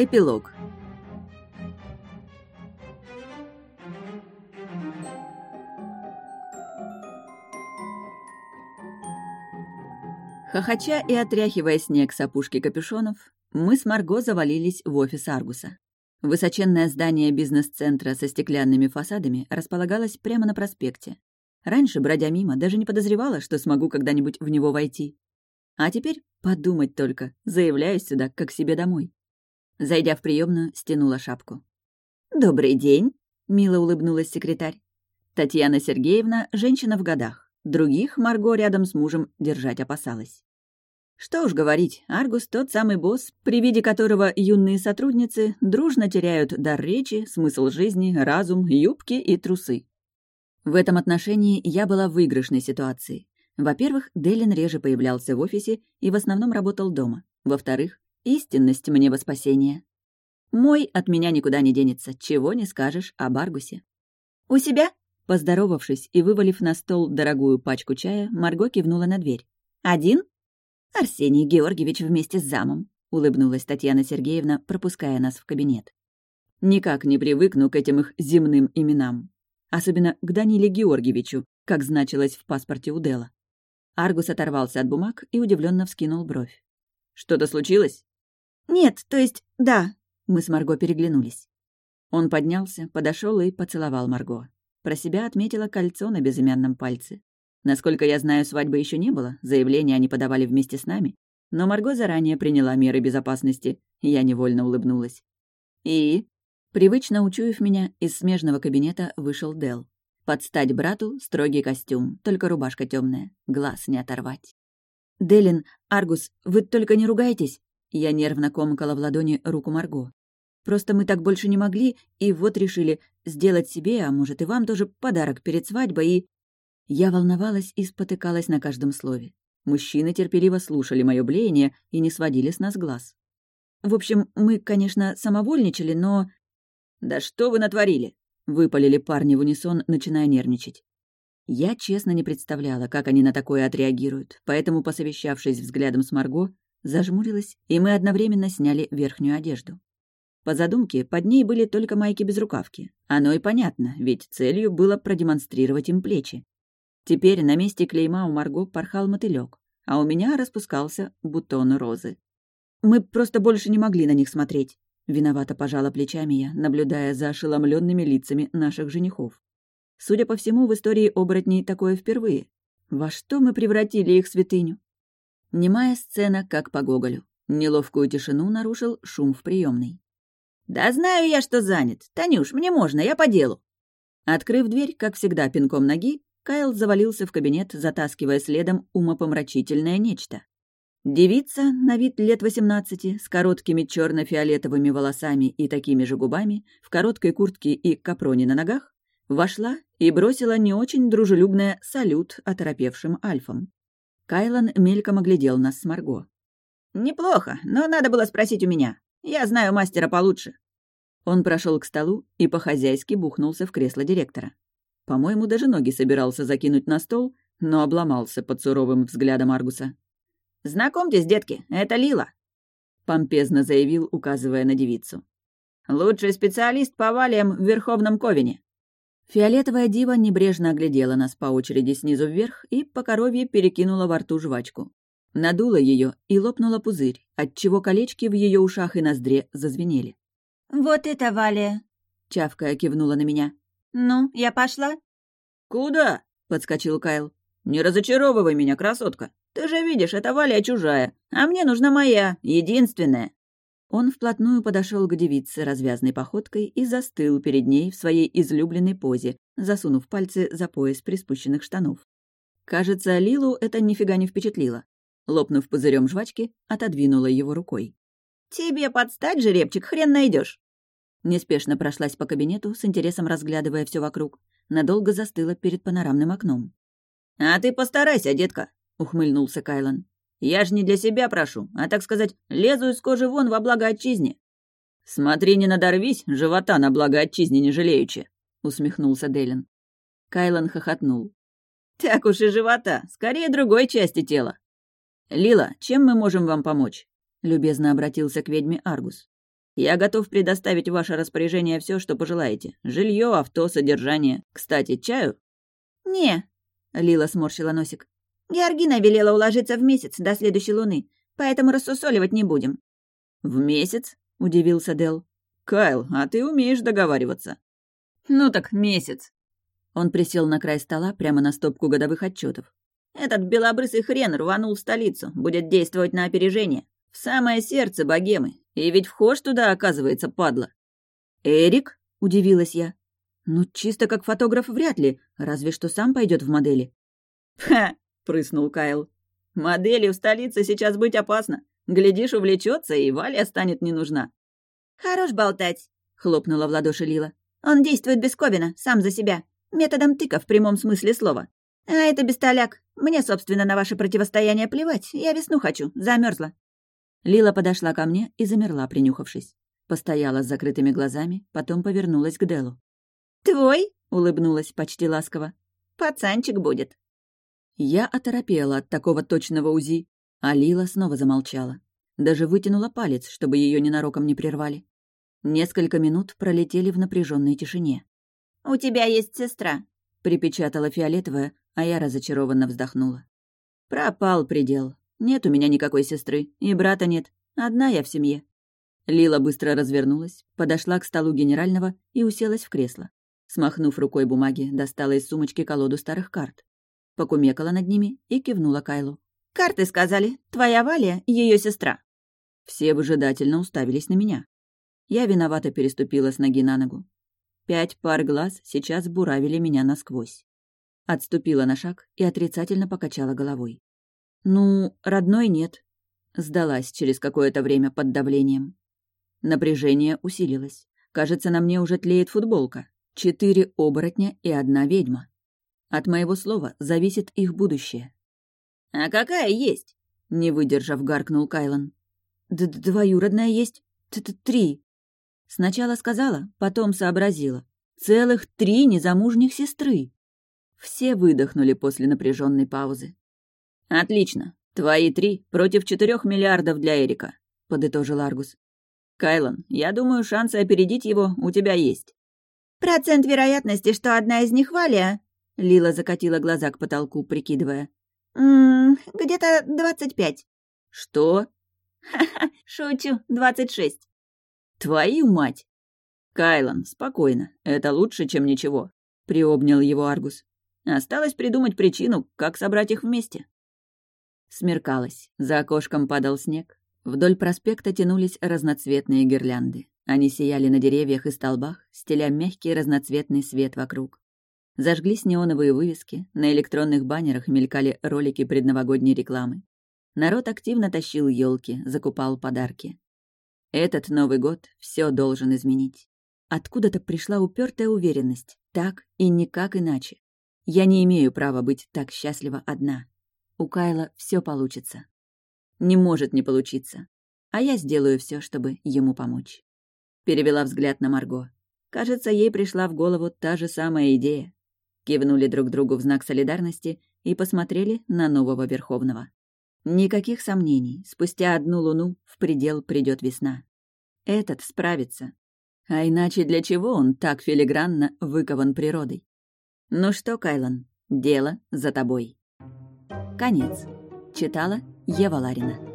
Эпилог. Хохоча и отряхивая снег с опушки капюшонов, мы с Марго завалились в офис Аргуса. Высоченное здание бизнес-центра со стеклянными фасадами располагалось прямо на проспекте. Раньше, бродя мимо, даже не подозревала, что смогу когда-нибудь в него войти. А теперь подумать только, заявляюсь сюда, как себе домой. Зайдя в приемную, стянула шапку. «Добрый день», — мило улыбнулась секретарь. Татьяна Сергеевна — женщина в годах. Других Марго рядом с мужем держать опасалась. Что уж говорить, Аргус тот самый босс, при виде которого юные сотрудницы дружно теряют дар речи, смысл жизни, разум, юбки и трусы. В этом отношении я была в выигрышной ситуации. Во-первых, Делин реже появлялся в офисе и в основном работал дома. Во-вторых, истинность мне во спасение. Мой от меня никуда не денется, чего не скажешь об Аргусе. «У себя?» Поздоровавшись и вывалив на стол дорогую пачку чая, Марго кивнула на дверь. «Один?» «Арсений Георгиевич вместе с замом», — улыбнулась Татьяна Сергеевна, пропуская нас в кабинет. «Никак не привыкну к этим их земным именам. Особенно к Даниле Георгиевичу, как значилось в паспорте у Дела. Аргус оторвался от бумаг и удивленно вскинул бровь. «Что-то случилось?» «Нет, то есть, да», — мы с Марго переглянулись. Он поднялся, подошел и поцеловал Марго. Про себя отметила кольцо на безымянном пальце. Насколько я знаю, свадьбы еще не было, заявление они подавали вместе с нами. Но Марго заранее приняла меры безопасности, я невольно улыбнулась. И, привычно учуяв меня, из смежного кабинета вышел Дел. Под стать брату строгий костюм, только рубашка темная, глаз не оторвать. «Делин, Аргус, вы только не ругайтесь!» Я нервно комкала в ладони руку Марго. Просто мы так больше не могли, и вот решили сделать себе, а может и вам тоже, подарок перед свадьбой, и...» Я волновалась и спотыкалась на каждом слове. Мужчины терпеливо слушали мое блеяние и не сводили с нас глаз. В общем, мы, конечно, самовольничали, но... «Да что вы натворили?» — выпалили парни в унисон, начиная нервничать. Я честно не представляла, как они на такое отреагируют, поэтому, посовещавшись взглядом с Марго, зажмурилась, и мы одновременно сняли верхнюю одежду. По задумке, под ней были только майки без рукавки. Оно и понятно, ведь целью было продемонстрировать им плечи. Теперь на месте клейма у Марго порхал мотылек, а у меня распускался бутон розы. Мы просто больше не могли на них смотреть. Виновато пожала плечами я, наблюдая за ошеломленными лицами наших женихов. Судя по всему, в истории оборотней такое впервые. Во что мы превратили их святыню? Немая сцена, как по Гоголю. Неловкую тишину нарушил шум в приемной. «Да знаю я, что занят. Танюш, мне можно, я по делу». Открыв дверь, как всегда, пинком ноги, Кайл завалился в кабинет, затаскивая следом умопомрачительное нечто. Девица, на вид лет восемнадцати, с короткими черно фиолетовыми волосами и такими же губами, в короткой куртке и капроне на ногах, вошла и бросила не очень дружелюбное салют оторопевшим альфам. Кайлан мельком оглядел нас с Марго. «Неплохо, но надо было спросить у меня. Я знаю мастера получше». Он прошел к столу и по-хозяйски бухнулся в кресло директора. По-моему, даже ноги собирался закинуть на стол, но обломался под суровым взглядом Аргуса. «Знакомьтесь, детки, это Лила», — помпезно заявил, указывая на девицу. «Лучший специалист по валиям в Верховном Ковине». Фиолетовая дива небрежно оглядела нас по очереди снизу вверх и по коровье перекинула во рту жвачку. Надула ее и лопнула пузырь, отчего колечки в ее ушах и ноздре зазвенели. «Вот это Валя!» — чавкая кивнула на меня. «Ну, я пошла?» «Куда?» — подскочил Кайл. «Не разочаровывай меня, красотка. Ты же видишь, это Валя чужая, а мне нужна моя, единственная». Он вплотную подошел к девице развязной походкой и застыл перед ней в своей излюбленной позе, засунув пальцы за пояс приспущенных штанов. Кажется, Лилу это нифига не впечатлило лопнув пузырем жвачки, отодвинула его рукой. «Тебе подстать, жеребчик, хрен найдешь. Неспешно прошлась по кабинету, с интересом разглядывая все вокруг. Надолго застыла перед панорамным окном. «А ты постарайся, детка», — ухмыльнулся Кайлан. «Я ж не для себя прошу, а, так сказать, лезу из кожи вон во благо отчизне». «Смотри, не надорвись, живота на благо отчизне не жалеючи», — усмехнулся Делин. Кайлан хохотнул. «Так уж и живота, скорее другой части тела. «Лила, чем мы можем вам помочь?» — любезно обратился к ведьме Аргус. Я готов предоставить ваше распоряжение все, что пожелаете. Жилье, авто, содержание. Кстати, чаю?» «Не», — Лила сморщила носик. «Георгина велела уложиться в месяц до следующей луны, поэтому рассусоливать не будем». «В месяц?» — удивился Дел. «Кайл, а ты умеешь договариваться». «Ну так месяц». Он присел на край стола прямо на стопку годовых отчетов. «Этот белобрысый хрен рванул в столицу, будет действовать на опережение. В самое сердце богемы. И ведь вхож туда, оказывается, падла». «Эрик?» — удивилась я. «Ну, чисто как фотограф вряд ли, разве что сам пойдет в модели». «Ха!» — прыснул Кайл. «Модели в столице сейчас быть опасно. Глядишь, увлечется, и Валя станет не нужна». «Хорош болтать», — хлопнула в ладоши Лила. «Он действует без Ковина, сам за себя. Методом тыка в прямом смысле слова. А это бестоляк. Мне, собственно, на ваше противостояние плевать. Я весну хочу, замерзла. Лила подошла ко мне и замерла, принюхавшись. Постояла с закрытыми глазами, потом повернулась к Делу. «Твой?» — улыбнулась почти ласково. «Пацанчик будет». Я оторопела от такого точного УЗИ, а Лила снова замолчала. Даже вытянула палец, чтобы ее ненароком не прервали. Несколько минут пролетели в напряженной тишине. «У тебя есть сестра», — припечатала фиолетовая, а я разочарованно вздохнула. «Пропал предел. Нет у меня никакой сестры, и брата нет. Одна я в семье». Лила быстро развернулась, подошла к столу генерального и уселась в кресло. Смахнув рукой бумаги, достала из сумочки колоду старых карт. Покумекала над ними и кивнула Кайлу. «Карты сказали. Твоя Валя — ее сестра». Все выжидательно уставились на меня. Я виновато переступила с ноги на ногу. Пять пар глаз сейчас буравили меня насквозь. Отступила на шаг и отрицательно покачала головой. «Ну, родной нет», — сдалась через какое-то время под давлением. Напряжение усилилось. Кажется, на мне уже тлеет футболка. Четыре оборотня и одна ведьма. От моего слова зависит их будущее. «А какая есть?» — не выдержав, гаркнул Кайлан. Д «Двоюродная есть. Т -т Три». Сначала сказала, потом сообразила. Целых три незамужних сестры. Все выдохнули после напряженной паузы. «Отлично. Твои три против четырех миллиардов для Эрика», — подытожил Аргус. «Кайлан, я думаю, шансы опередить его у тебя есть». «Процент вероятности, что одна из них Валия...» Лила закатила глаза к потолку, прикидывая. «Ммм, где-то двадцать пять». «Что?» «Ха-ха, шучу, двадцать шесть». «Твою мать!» «Кайлан, спокойно, это лучше, чем ничего», — приобнял его Аргус. Осталось придумать причину, как собрать их вместе. Смеркалось, за окошком падал снег. Вдоль проспекта тянулись разноцветные гирлянды. Они сияли на деревьях и столбах, стеля мягкий разноцветный свет вокруг. Зажглись неоновые вывески, на электронных баннерах мелькали ролики предновогодней рекламы. Народ активно тащил елки, закупал подарки. Этот Новый год все должен изменить. Откуда-то пришла упертая уверенность, так и никак иначе. Я не имею права быть так счастлива одна. У Кайла все получится. Не может не получиться. А я сделаю все, чтобы ему помочь. Перевела взгляд на Марго. Кажется, ей пришла в голову та же самая идея. Кивнули друг другу в знак солидарности и посмотрели на нового Верховного. Никаких сомнений, спустя одну луну в предел придет весна. Этот справится. А иначе для чего он так филигранно выкован природой? Ну что, Кайлан, дело за тобой. Конец. Читала Ева Ларина.